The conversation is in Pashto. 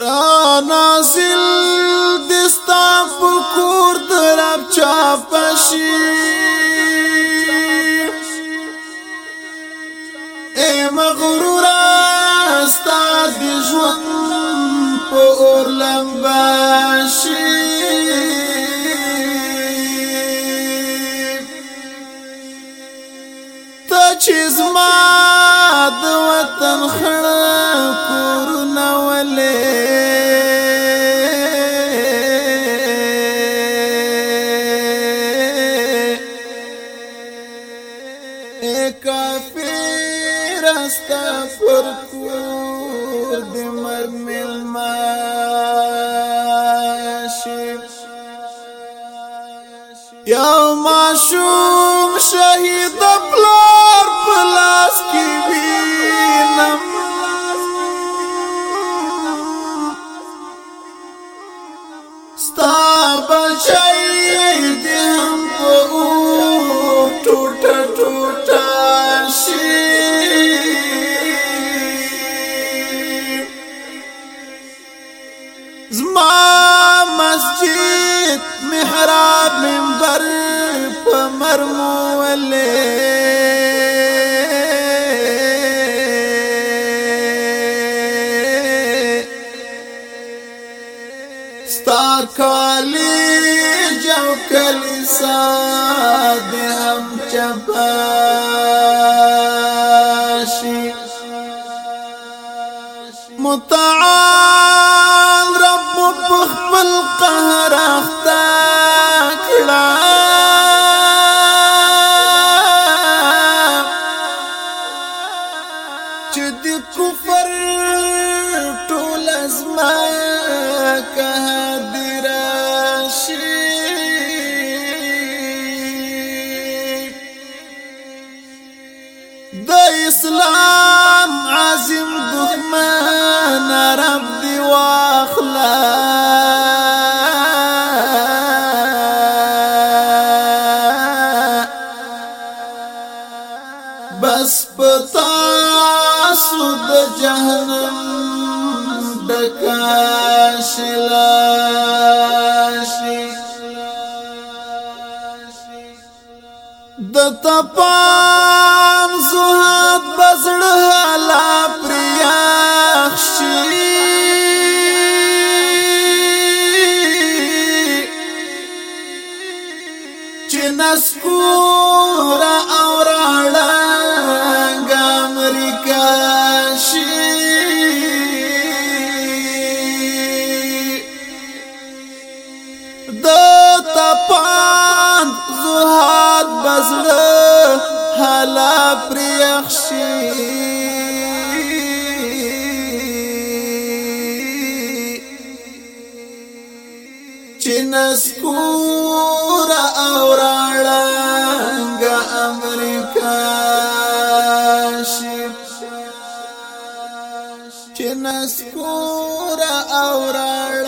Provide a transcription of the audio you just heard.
نازل دستا فکور درب چاپشی اے مغرور استا دی ژوند په اور لمباشی ته چې زما د وطن خړ ستا پر کور د مرګ ملما شي یو ماشوم شهید پلار پلاس کی قمر مولي ستا کالی جو کلی سادی هم چپا کفر ټول ازما که دراشي د اسلام عظیم دښمن رب دی واخلان بس پتا شو د جهنم د کاشلاشي د تپان زهد بسړ حالا پریاخشي چې نسکور او راړه امریکا شي د تپان زهاد بزړه حالا پرېخ شي نسکور او راړه نسکور او راړ